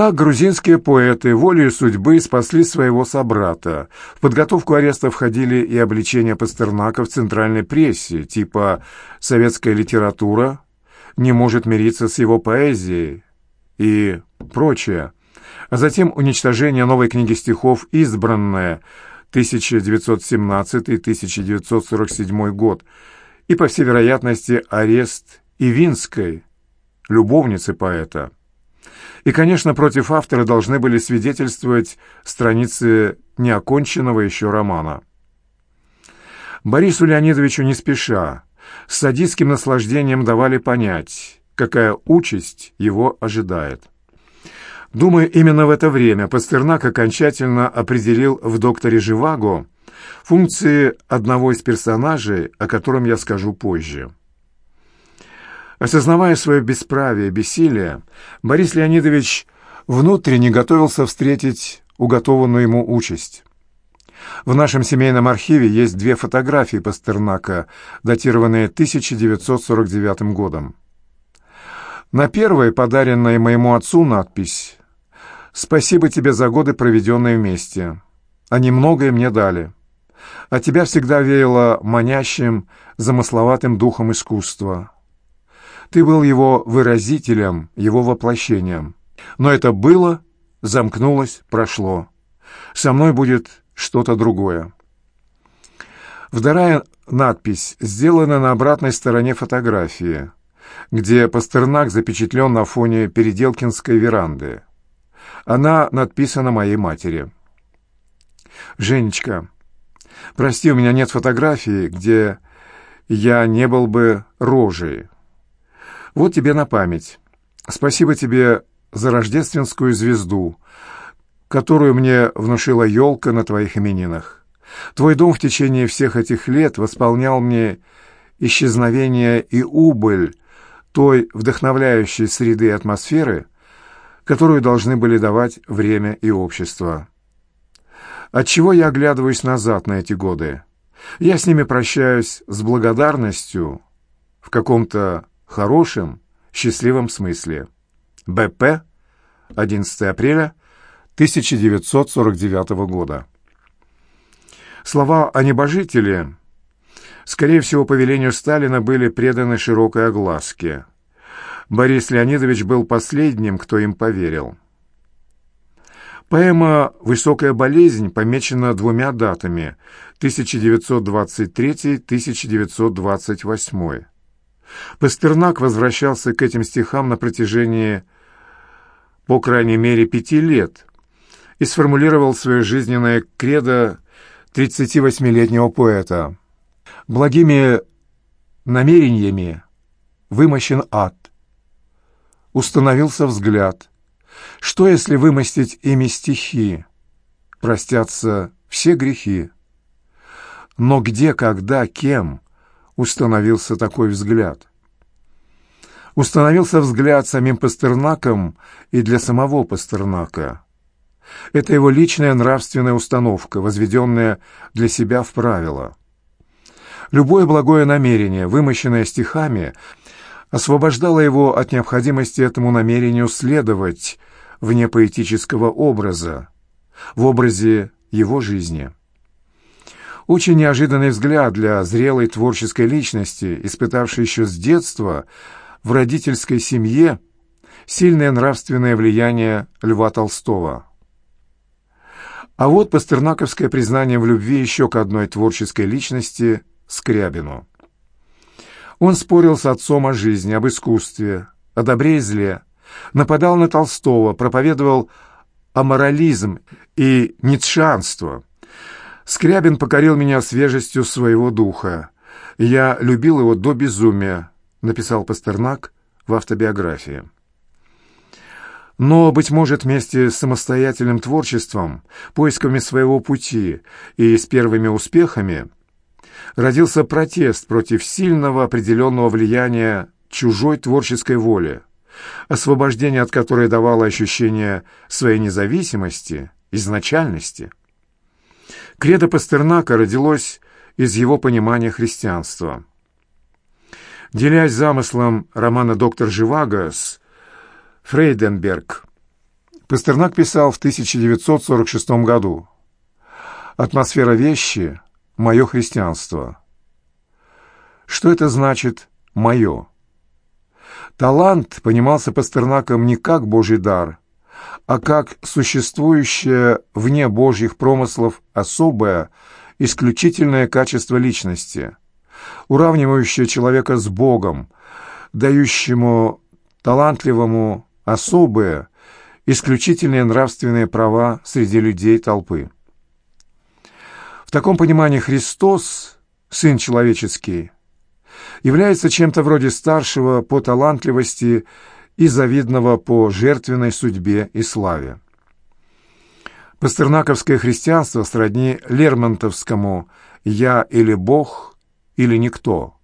Так грузинские поэты волей судьбы спасли своего собрата. В подготовку ареста входили и обличения Пастернака в центральной прессе, типа «Советская литература не может мириться с его поэзией» и прочее. А затем уничтожение новой книги стихов «Избранная» 1917-1947 год и, по всей вероятности, арест Ивинской, любовницы поэта. И, конечно, против автора должны были свидетельствовать страницы неоконченного еще романа. Борису Леонидовичу не спеша, с садистским наслаждением давали понять, какая участь его ожидает. Думаю, именно в это время Пастернак окончательно определил в «Докторе Живаго» функции одного из персонажей, о котором я скажу позже. Осознавая свое бесправие бессилие, Борис Леонидович внутренне готовился встретить уготованную ему участь. В нашем семейном архиве есть две фотографии Пастернака, датированные 1949 годом. На первой, подаренной моему отцу, надпись «Спасибо тебе за годы, проведенные вместе. Они многое мне дали. От тебя всегда веяло манящим, замысловатым духом искусства». Ты был его выразителем, его воплощением. Но это было, замкнулось, прошло. Со мной будет что-то другое. Вторая надпись сделана на обратной стороне фотографии, где Пастернак запечатлен на фоне Переделкинской веранды. Она надписана моей матери. «Женечка, прости, у меня нет фотографии, где я не был бы рожей». Вот тебе на память. Спасибо тебе за рождественскую звезду, которую мне внушила елка на твоих именинах. Твой дом в течение всех этих лет восполнял мне исчезновение и убыль той вдохновляющей среды и атмосферы, которую должны были давать время и общество. Отчего я оглядываюсь назад на эти годы? Я с ними прощаюсь с благодарностью в каком-то хорошем, счастливом смысле. БП, 11 апреля 1949 года. Слова о небожителе, скорее всего, по велению Сталина, были преданы широкой огласке. Борис Леонидович был последним, кто им поверил. Поэма «Высокая болезнь» помечена двумя датами – 1923-1928. Пастернак возвращался к этим стихам на протяжении, по крайней мере, пяти лет и сформулировал свое жизненное кредо 38-летнего поэта. «Благими намерениями вымощен ад. Установился взгляд. Что, если вымостить ими стихи? Простятся все грехи. Но где, когда, кем – установился такой взгляд. Установился взгляд самим Пастернаком и для самого Пастернака. Это его личная нравственная установка, возведенная для себя в правила. Любое благое намерение, вымощенное стихами, освобождало его от необходимости этому намерению следовать вне поэтического образа, в образе его жизни. Очень неожиданный взгляд для зрелой творческой личности, испытавшей еще с детства в родительской семье сильное нравственное влияние Льва Толстого. А вот пастернаковское признание в любви еще к одной творческой личности – Скрябину. Он спорил с отцом о жизни, об искусстве, о добре и зле, нападал на Толстого, проповедовал аморализм и ницшанство – Скрябин покорил меня свежестью своего духа. Я любил его до безумия, написал Пастернак в автобиографии. Но, быть может, вместе с самостоятельным творчеством, поисками своего пути и с первыми успехами родился протест против сильного определенного влияния чужой творческой воли, освобождение от которой давало ощущение своей независимости, изначальности – Кредо Пастернака родилось из его понимания христианства. Делясь замыслом романа «Доктор Живаго» с Фрейденберг Пастернак писал в 1946 году «Атмосфера вещи – мое христианство». Что это значит «мое»? Талант понимался Пастернаком не как Божий дар, а как существующее вне Божьих промыслов особое, исключительное качество личности, уравнивающее человека с Богом, дающему талантливому особые, исключительные нравственные права среди людей толпы. В таком понимании Христос, Сын Человеческий, является чем-то вроде старшего по талантливости и завидного по жертвенной судьбе и славе. Пастернаковское христианство сродни Лермонтовскому «я или Бог, или никто».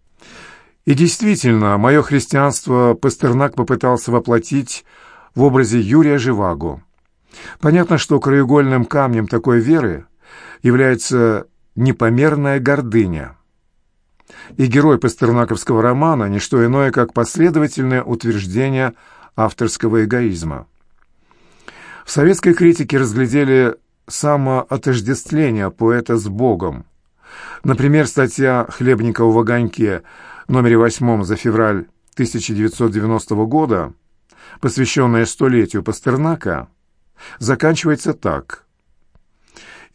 И действительно, мое христианство Пастернак попытался воплотить в образе Юрия Живаго. Понятно, что краеугольным камнем такой веры является непомерная гордыня. И герой пастернаковского романа – не что иное, как последовательное утверждение авторского эгоизма. В советской критике разглядели самоотождествление поэта с Богом. Например, статья Хлебникова в «Огоньке» номере 8 за февраль 1990 года, посвященная столетию Пастернака, заканчивается так.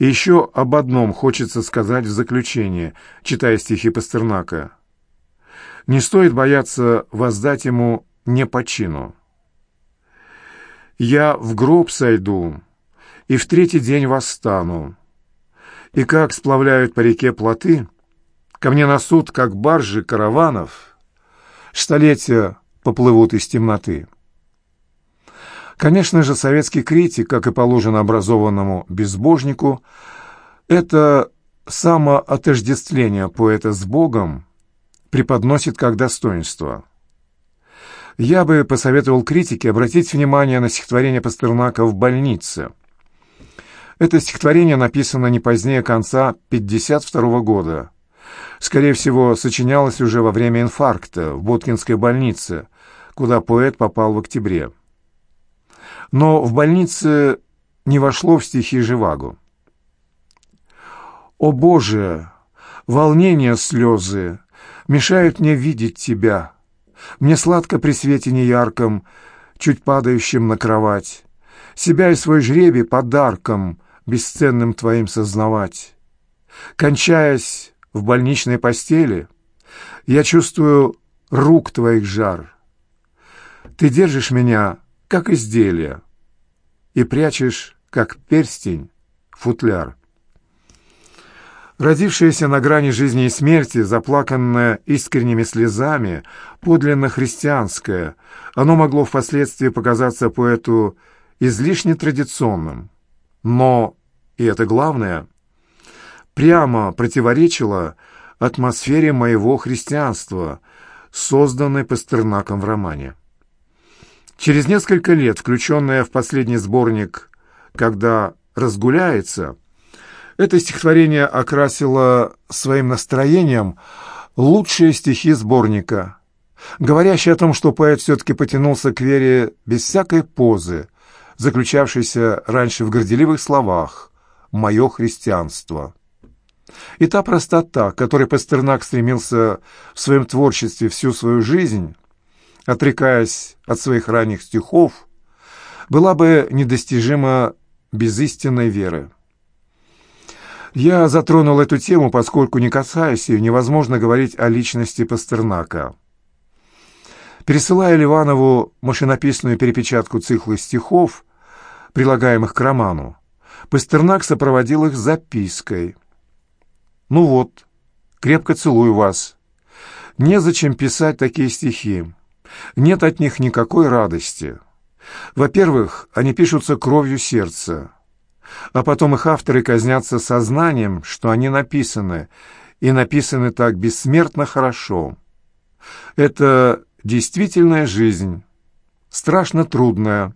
Еще об одном хочется сказать в заключение, читая стихи Пастернака. Не стоит бояться воздать ему не по чину. «Я в гроб сойду, и в третий день восстану, и как сплавляют по реке плоты — Ко мне на суд, как баржи караванов, столетия поплывут из темноты. Конечно же, советский критик, как и положено образованному безбожнику, это самоотождествление поэта с Богом преподносит как достоинство. Я бы посоветовал критике обратить внимание на стихотворение Пастернака «В больнице». Это стихотворение написано не позднее конца 1952 года скорее всего, сочинялось уже во время инфаркта в Боткинской больнице, куда поэт попал в октябре. Но в больнице не вошло в стихи Живаго. «О Боже! Волнение, слезы мешают мне видеть Тебя. Мне сладко при свете неярком, чуть падающим на кровать, себя и свой жребий подарком бесценным Твоим сознавать. Кончаясь, в больничной постели, я чувствую рук твоих жар. Ты держишь меня, как изделие, и прячешь, как перстень, футляр. Родившееся на грани жизни и смерти, заплаканное искренними слезами, подлинно христианское, оно могло впоследствии показаться поэту излишне традиционным. Но, и это главное, прямо противоречило атмосфере моего христианства, созданной Пастернаком в романе. Через несколько лет, включенное в последний сборник «Когда разгуляется», это стихотворение окрасило своим настроением лучшие стихи сборника, говорящие о том, что поэт все-таки потянулся к вере без всякой позы, заключавшейся раньше в горделивых словах «Мое христианство». И та простота, к которой Пастернак стремился в своем творчестве всю свою жизнь, отрекаясь от своих ранних стихов, была бы недостижима без истинной веры. Я затронул эту тему, поскольку, не касаясь ее, невозможно говорить о личности Пастернака. Пересылая Ливанову машинописную перепечатку цикла стихов, прилагаемых к роману, Пастернак сопроводил их запиской – ну вот, крепко целую вас. Незачем писать такие стихи. Нет от них никакой радости. Во-первых, они пишутся кровью сердца, а потом их авторы казнятся сознанием, что они написаны, и написаны так бессмертно хорошо. Это действительная жизнь, страшно трудная,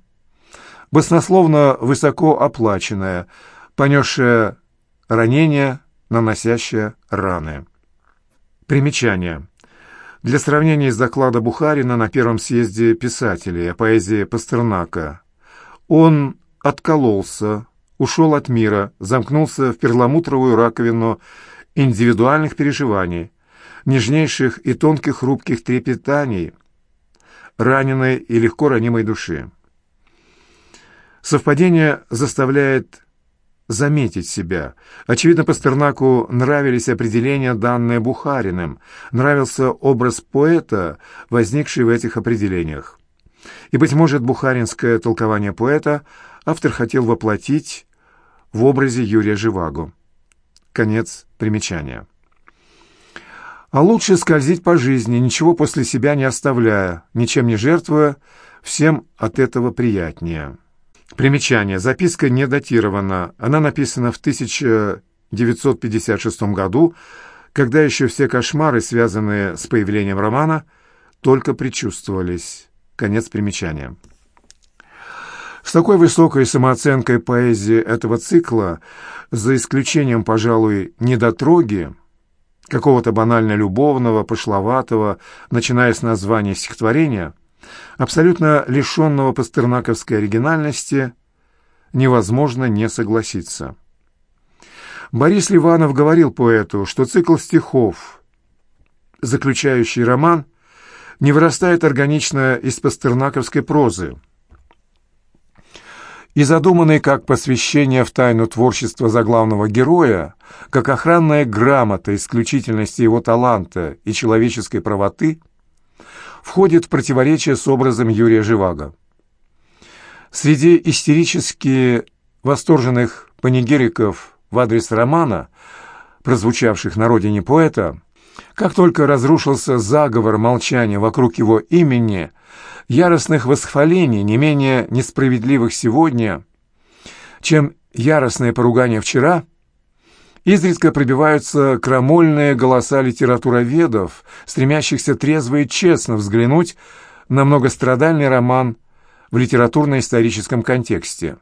баснословно высоко оплаченная, понесшая ранения, наносящая раны. Примечание. Для сравнения с доклада Бухарина на Первом съезде писателей о поэзии Пастернака. Он откололся, ушел от мира, замкнулся в перламутровую раковину индивидуальных переживаний, нежнейших и тонких хрупких трепетаний, раненой и легко ранимой души. Совпадение заставляет заметить себя. Очевидно, Пастернаку нравились определения, данные Бухариным, нравился образ поэта, возникший в этих определениях. И, быть может, бухаринское толкование поэта автор хотел воплотить в образе Юрия Живаго. Конец примечания. А лучше скользить по жизни, ничего после себя не оставляя, ничем не жертвуя, всем от этого приятнее. Примечание. Записка не датирована. Она написана в 1956 году, когда еще все кошмары, связанные с появлением романа, только предчувствовались. Конец примечания. С такой высокой самооценкой поэзии этого цикла, за исключением, пожалуй, недотроги, какого-то банально любовного, пошловатого, начиная с названия стихотворения, абсолютно лишенного пастернаковской оригинальности, невозможно не согласиться. Борис Ливанов говорил поэту, что цикл стихов, заключающий роман, не вырастает органично из пастернаковской прозы, и задуманный как посвящение в тайну творчества заглавного героя, как охранная грамота исключительности его таланта и человеческой правоты, входит в противоречие с образом Юрия Живаго. Среди истерически восторженных панигериков в адрес романа, прозвучавших на родине поэта, как только разрушился заговор молчания вокруг его имени – яростных восхвалений, не менее несправедливых сегодня, чем яростное поругание вчера, изредка пробиваются крамольные голоса литературоведов, стремящихся трезво и честно взглянуть на многострадальный роман в литературно-историческом контексте,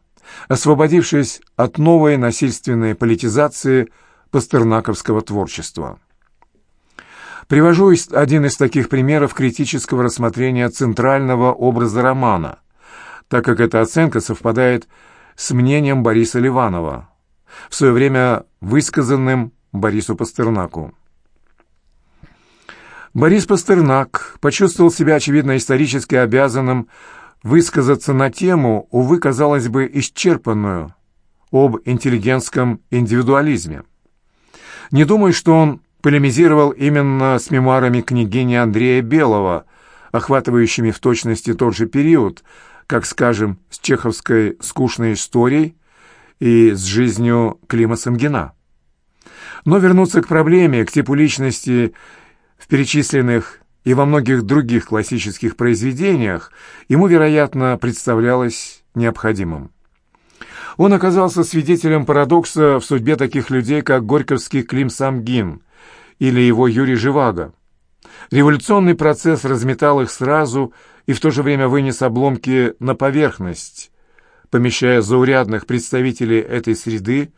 освободившись от новой насильственной политизации пастернаковского творчества. Привожу один из таких примеров критического рассмотрения центрального образа романа, так как эта оценка совпадает с мнением Бориса Ливанова, в свое время высказанным Борису Пастернаку. Борис Пастернак почувствовал себя, очевидно, исторически обязанным высказаться на тему, увы, казалось бы, исчерпанную, об интеллигентском индивидуализме. Не думаю, что он полемизировал именно с мемуарами княгини Андрея Белого, охватывающими в точности тот же период, как, скажем, с чеховской «Скучной историей» и с жизнью Клима Самгина. Но вернуться к проблеме, к типу личности в перечисленных и во многих других классических произведениях ему, вероятно, представлялось необходимым. Он оказался свидетелем парадокса в судьбе таких людей, как горьковский Клим Самгин – или его Юрий Живаго. Революционный процесс разметал их сразу и в то же время вынес обломки на поверхность, помещая заурядных представителей этой среды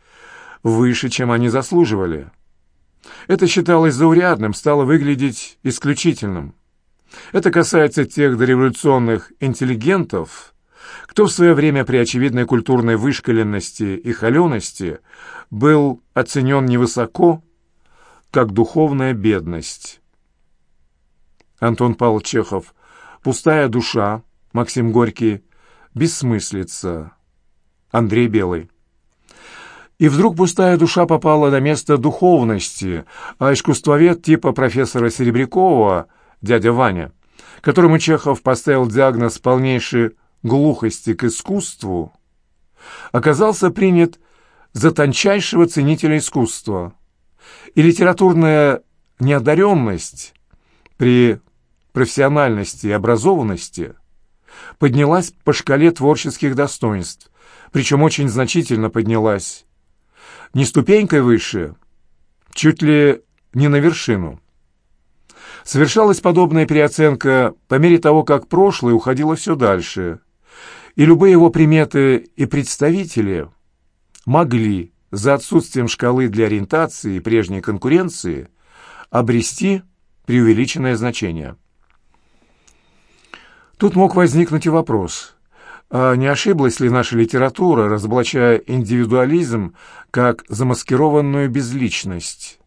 выше, чем они заслуживали. Это считалось заурядным, стало выглядеть исключительным. Это касается тех дореволюционных интеллигентов, кто в свое время при очевидной культурной вышкаленности и холености был оценен невысоко, как духовная бедность. Антон Павлович Чехов. Пустая душа. Максим Горький. Бессмыслица. Андрей Белый. И вдруг пустая душа попала на место духовности, а искусствовед типа профессора Серебрякова, дядя Ваня, которому Чехов поставил диагноз полнейшей глухости к искусству, оказался принят за тончайшего ценителя искусства – и литературная неодаренность при профессиональности и образованности поднялась по шкале творческих достоинств, причем очень значительно поднялась. Не ступенькой выше, чуть ли не на вершину. Совершалась подобная переоценка по мере того, как прошлое уходило все дальше, и любые его приметы и представители могли за отсутствием шкалы для ориентации и прежней конкуренции обрести преувеличенное значение. Тут мог возникнуть и вопрос, а не ошиблась ли наша литература, разоблачая индивидуализм как замаскированную безличность.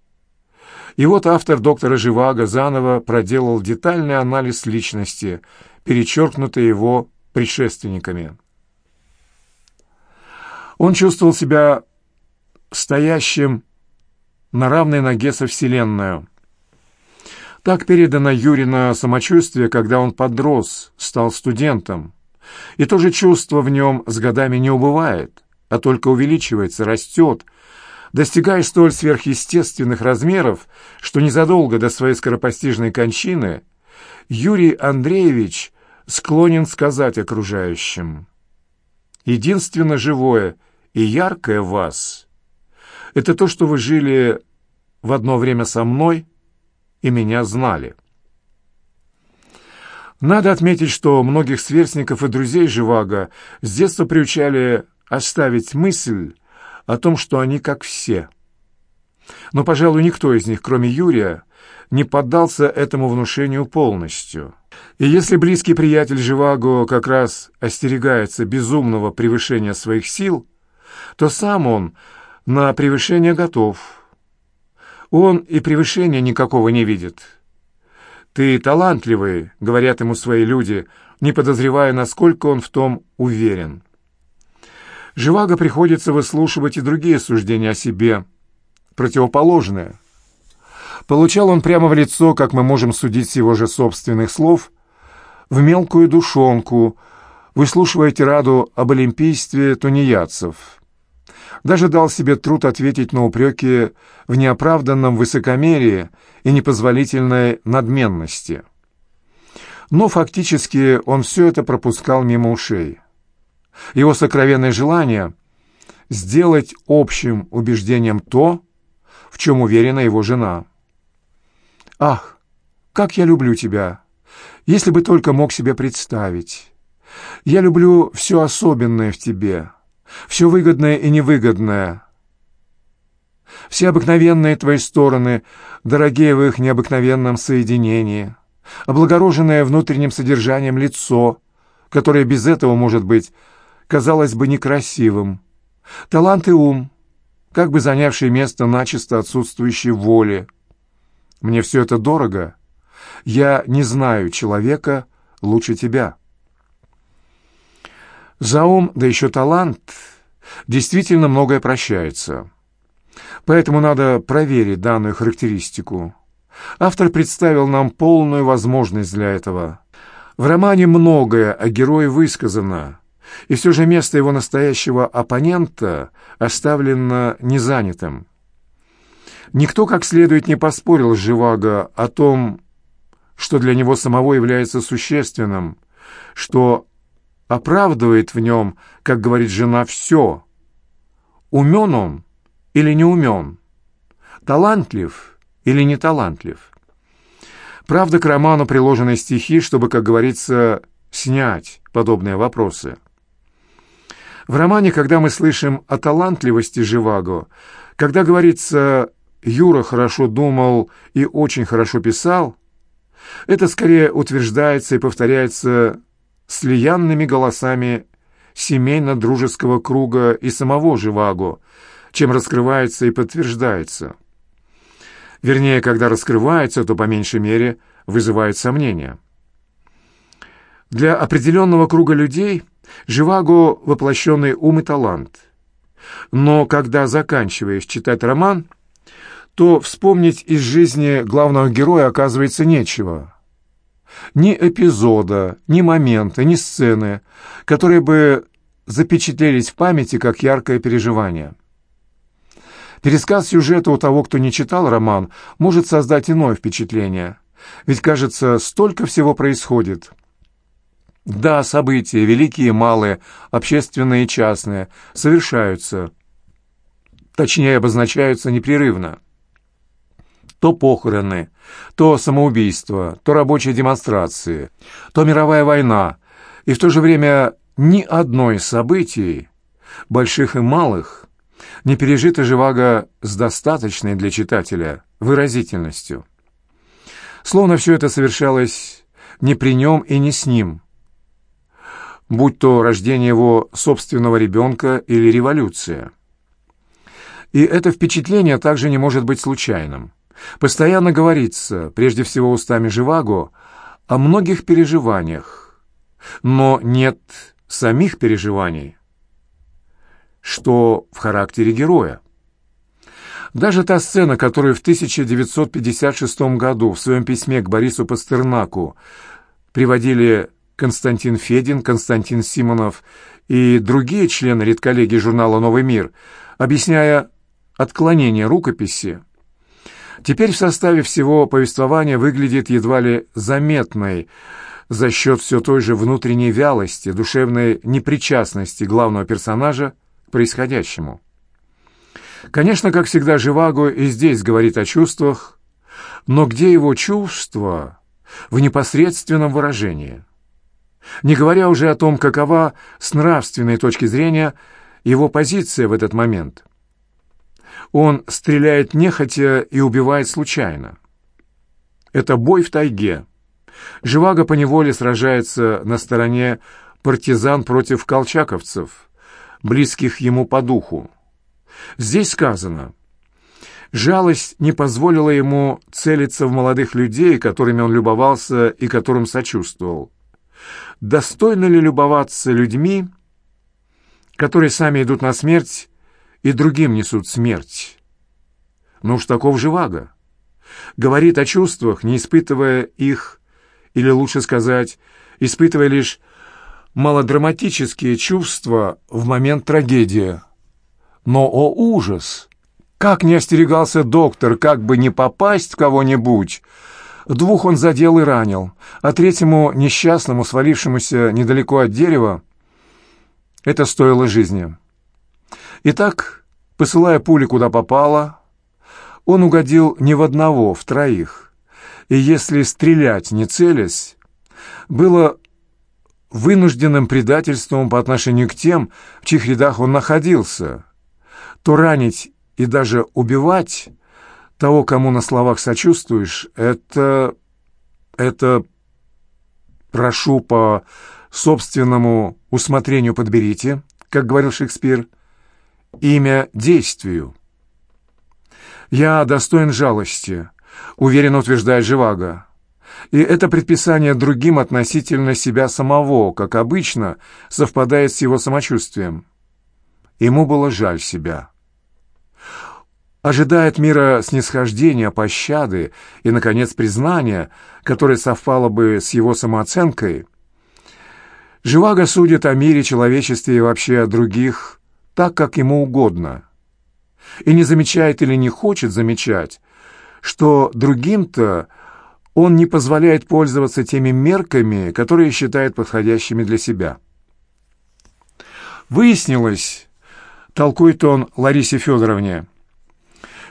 И вот автор доктора Живаго заново проделал детальный анализ личности, перечеркнутый его предшественниками. Он чувствовал себя стоящим на равной ноге со Вселенной. Так передано Юрина самочувствие, когда он подрос, стал студентом. И то же чувство в нем с годами не убывает, а только увеличивается, растет, достигая столь сверхъестественных размеров, что незадолго до своей скоропостижной кончины Юрий Андреевич склонен сказать окружающим «Единственно живое и яркое в вас — это то, что вы жили в одно время со мной и меня знали». Надо отметить, что многих сверстников и друзей Живаго с детства приучали оставить мысль о том, что они как все. Но, пожалуй, никто из них, кроме Юрия, не поддался этому внушению полностью. И если близкий приятель Живаго как раз остерегается безумного превышения своих сил, то сам он на превышение готов. Он и превышения никакого не видит. «Ты талантливый», — говорят ему свои люди, не подозревая, насколько он в том уверен. Живаго приходится выслушивать и другие суждения о себе, противоположные. Получал он прямо в лицо, как мы можем судить с его же собственных слов, в мелкую душонку, выслушивая тираду об олимпийстве тунеядцев даже дал себе труд ответить на упреки в неоправданном высокомерии и непозволительной надменности. Но фактически он все это пропускал мимо ушей. Его сокровенное желание — сделать общим убеждением то, в чем уверена его жена. «Ах, как я люблю тебя! Если бы только мог себе представить! Я люблю все особенное в тебе!» Все выгодное и невыгодное. Все обыкновенные твои стороны, дорогие в их необыкновенном соединении, облагороженное внутренним содержанием лицо, которое без этого, может быть, казалось бы некрасивым, талант и ум, как бы занявший место начисто отсутствующей воли. Мне все это дорого. Я не знаю человека лучше тебя». За ум, да еще талант, действительно многое прощается. Поэтому надо проверить данную характеристику. Автор представил нам полную возможность для этого. В романе многое о герое высказано, и все же место его настоящего оппонента оставлено незанятым. Никто как следует не поспорил с Живаго о том, что для него самого является существенным, что оправдывает в нем, как говорит жена, все. Умен он или не умен? Талантлив или не талантлив? Правда, к роману приложены стихи, чтобы, как говорится, снять подобные вопросы. В романе, когда мы слышим о талантливости Живаго, когда говорится «Юра хорошо думал и очень хорошо писал», это скорее утверждается и повторяется слиянными голосами семейно-дружеского круга и самого Живаго, чем раскрывается и подтверждается. Вернее, когда раскрывается, то по меньшей мере вызывает сомнения. Для определенного круга людей Живаго – воплощенный ум и талант. Но когда заканчиваешь читать роман, то вспомнить из жизни главного героя оказывается нечего – ни эпизода, ни момента, ни сцены, которые бы запечатлелись в памяти как яркое переживание. Пересказ сюжета у того, кто не читал роман, может создать иное впечатление. Ведь, кажется, столько всего происходит. Да, события, великие и малые, общественные и частные, совершаются, точнее обозначаются непрерывно то похороны, то самоубийство, то рабочие демонстрации, то мировая война, и в то же время ни одно из событий, больших и малых, не пережито Живаго с достаточной для читателя выразительностью. Словно все это совершалось не при нем и не с ним. будь то рождение его собственного ребенка или революция. И это впечатление также не может быть случайным. Постоянно говорится, прежде всего устами Живаго, о многих переживаниях, но нет самих переживаний, что в характере героя. Даже та сцена, которую в 1956 году в своем письме к Борису Пастернаку приводили Константин Федин, Константин Симонов и другие члены редколлегии журнала «Новый мир», объясняя отклонение рукописи, теперь в составе всего повествования выглядит едва ли заметной за счет все той же внутренней вялости, душевной непричастности главного персонажа к происходящему. Конечно, как всегда, Живаго и здесь говорит о чувствах, но где его чувства в непосредственном выражении? Не говоря уже о том, какова с нравственной точки зрения его позиция в этот момент. Он стреляет нехотя и убивает случайно. Это бой в тайге. Живаго поневоле сражается на стороне партизан против колчаковцев, близких ему по духу. Здесь сказано, жалость не позволила ему целиться в молодых людей, которыми он любовался и которым сочувствовал. Достойно ли любоваться людьми, которые сами идут на смерть и другим несут смерть. Но уж таков живаго. Говорит о чувствах, не испытывая их, или лучше сказать, испытывая лишь малодраматические чувства в момент трагедии. Но, о ужас! Как не остерегался доктор, как бы не попасть в кого-нибудь! Двух он задел и ранил, а третьему, несчастному, свалившемуся недалеко от дерева, это стоило жизни. Итак, посылая пули куда попало, он угодил не в одного, в троих. И если стрелять не целясь, было вынужденным предательством по отношению к тем, в чьих рядах он находился, то ранить и даже убивать того, кому на словах сочувствуешь, это... это... прошу по собственному усмотрению подберите, как говорил Шекспир, имя действию. «Я достоин жалости», — уверенно утверждает Живаго. И это предписание другим относительно себя самого, как обычно, совпадает с его самочувствием. Ему было жаль себя. Ожидает мира снисхождения, пощады и, наконец, признания, которое совпало бы с его самооценкой, Живаго судит о мире, человечестве и вообще о других так, как ему угодно, и не замечает или не хочет замечать, что другим-то он не позволяет пользоваться теми мерками, которые считает подходящими для себя. Выяснилось, толкует он Ларисе Федоровне,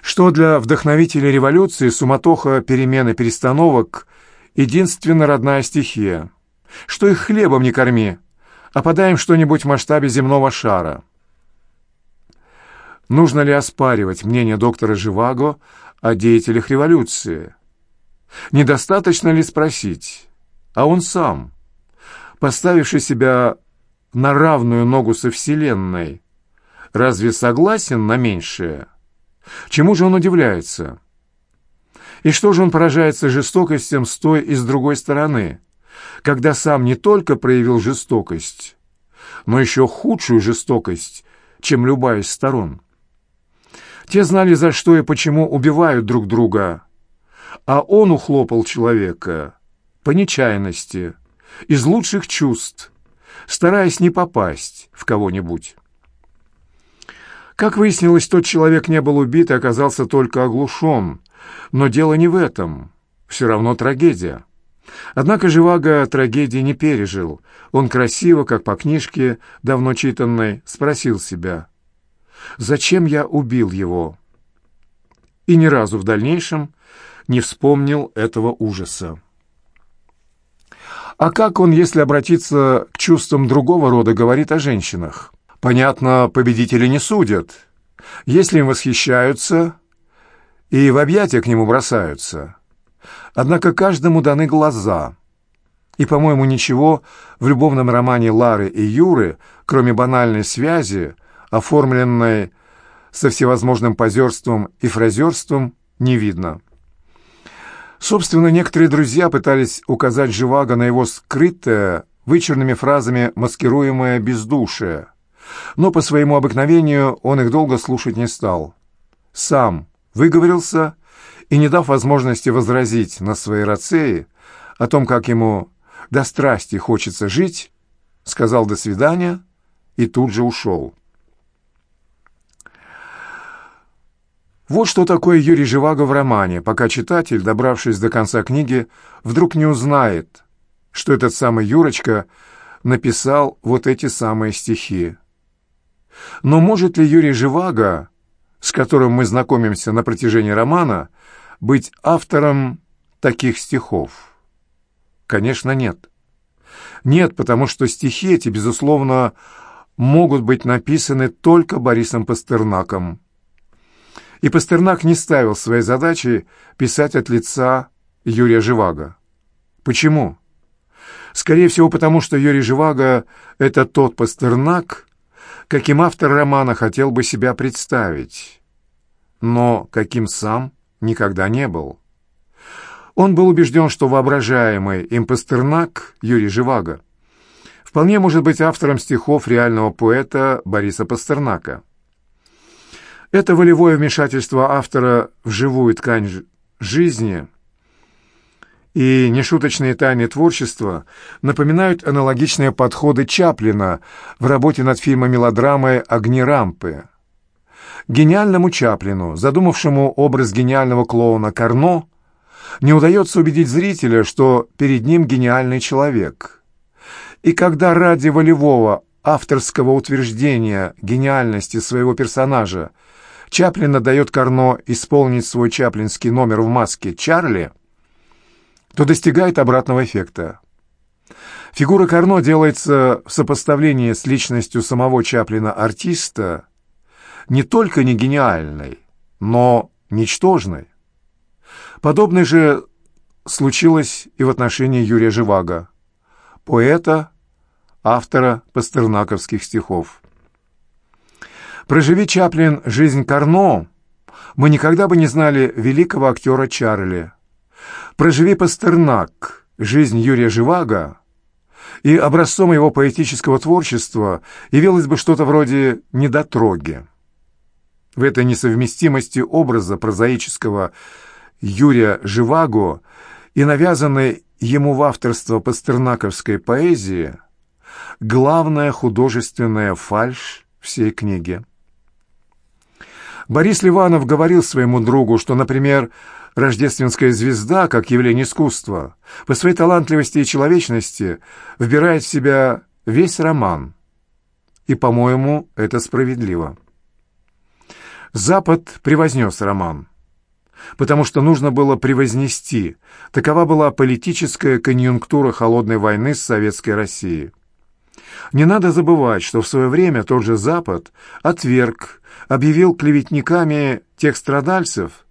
что для вдохновителя революции суматоха перемены перестановок — единственно родная стихия, что их хлебом не корми, а подаем что-нибудь в масштабе земного шара — Нужно ли оспаривать мнение доктора Живаго о деятелях революции? Недостаточно ли спросить, а он сам, поставивший себя на равную ногу со Вселенной, разве согласен на меньшее? Чему же он удивляется? И что же он поражается жестокостям с той и с другой стороны, когда сам не только проявил жестокость, но еще худшую жестокость, чем любая из сторон? Те знали, за что и почему убивают друг друга. А он ухлопал человека по нечаянности, из лучших чувств, стараясь не попасть в кого-нибудь. Как выяснилось, тот человек не был убит и оказался только оглушен. Но дело не в этом. Все равно трагедия. Однако Живаго трагедии не пережил. Он красиво, как по книжке, давно читанной, спросил себя — зачем я убил его. И ни разу в дальнейшем не вспомнил этого ужаса. А как он, если обратиться к чувствам другого рода, говорит о женщинах? Понятно, победители не судят. Если им восхищаются и в объятия к нему бросаются. Однако каждому даны глаза. И, по-моему, ничего в любовном романе Лары и Юры, кроме банальной связи, оформленной со всевозможным позерством и фразерством, не видно. Собственно, некоторые друзья пытались указать Живаго на его скрытое, вычурными фразами маскируемое бездушие, но по своему обыкновению он их долго слушать не стал. Сам выговорился и, не дав возможности возразить на свои рацеи о том, как ему до страсти хочется жить, сказал «до свидания» и тут же ушел. Вот что такое Юрий Живаго в романе, пока читатель, добравшись до конца книги, вдруг не узнает, что этот самый Юрочка написал вот эти самые стихи. Но может ли Юрий Живаго, с которым мы знакомимся на протяжении романа, быть автором таких стихов? Конечно, нет. Нет, потому что стихи эти, безусловно, могут быть написаны только Борисом Пастернаком и Пастернак не ставил своей задачей писать от лица Юрия Живаго. Почему? Скорее всего, потому что Юрий Живаго — это тот Пастернак, каким автор романа хотел бы себя представить, но каким сам никогда не был. Он был убежден, что воображаемый им Пастернак, Юрий Живаго, вполне может быть автором стихов реального поэта Бориса Пастернака. Это волевое вмешательство автора в живую ткань жизни и нешуточные тайны творчества напоминают аналогичные подходы Чаплина в работе над фильмом мелодрамы «Огни рампы». Гениальному Чаплину, задумавшему образ гениального клоуна Карно, не удается убедить зрителя, что перед ним гениальный человек. И когда ради волевого авторского утверждения гениальности своего персонажа Чаплин отдает Карно исполнить свой чаплинский номер в маске Чарли, то достигает обратного эффекта. Фигура Карно делается в сопоставлении с личностью самого Чаплина-артиста не только не гениальной, но ничтожной. Подобное же случилось и в отношении Юрия Живаго, поэта, автора пастернаковских стихов. Проживи, Чаплин, жизнь Карно, мы никогда бы не знали великого актера Чарли. Проживи Пастернак, жизнь Юрия Живаго, и образцом его поэтического творчества явилось бы что-то вроде недотроги. В этой несовместимости образа прозаического Юрия Живаго и навязанной ему в авторство пастернаковской поэзии главная художественная фальшь всей книги. Борис Ливанов говорил своему другу, что, например, рождественская звезда, как явление искусства, по своей талантливости и человечности вбирает в себя весь роман. И, по-моему, это справедливо. Запад превознес роман, потому что нужно было превознести. Такова была политическая конъюнктура холодной войны с Советской Россией. Не надо забывать, что в свое время тот же Запад отверг, объявил клеветниками тех страдальцев,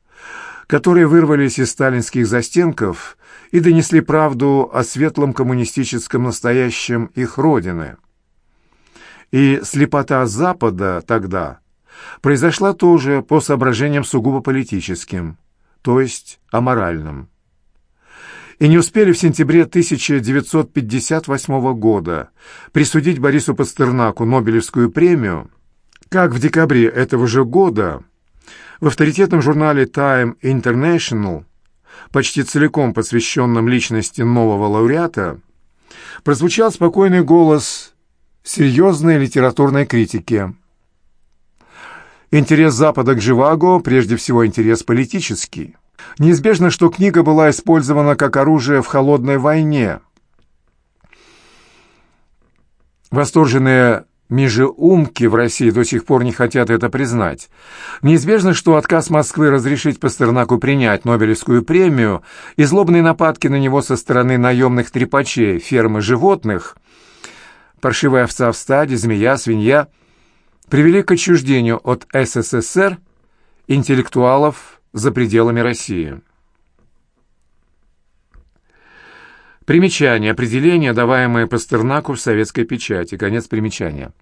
которые вырвались из сталинских застенков и донесли правду о светлом коммунистическом настоящем их родины. И слепота Запада тогда произошла тоже по соображениям сугубо политическим, то есть аморальным и не успели в сентябре 1958 года присудить Борису Пастернаку Нобелевскую премию, как в декабре этого же года в авторитетном журнале Time International, почти целиком посвященном личности нового лауреата, прозвучал спокойный голос серьезной литературной критики. Интерес Запада к Живаго, прежде всего интерес политический. Неизбежно, что книга была использована как оружие в холодной войне. Восторженные межеумки в России до сих пор не хотят это признать. Неизбежно, что отказ Москвы разрешить Пастернаку принять Нобелевскую премию и злобные нападки на него со стороны наемных трепачей, фермы животных, паршивая овца в стаде, змея, свинья, привели к отчуждению от СССР интеллектуалов за пределами России. Примечание. Определение, даваемое Пастернаку в советской печати. Конец примечания.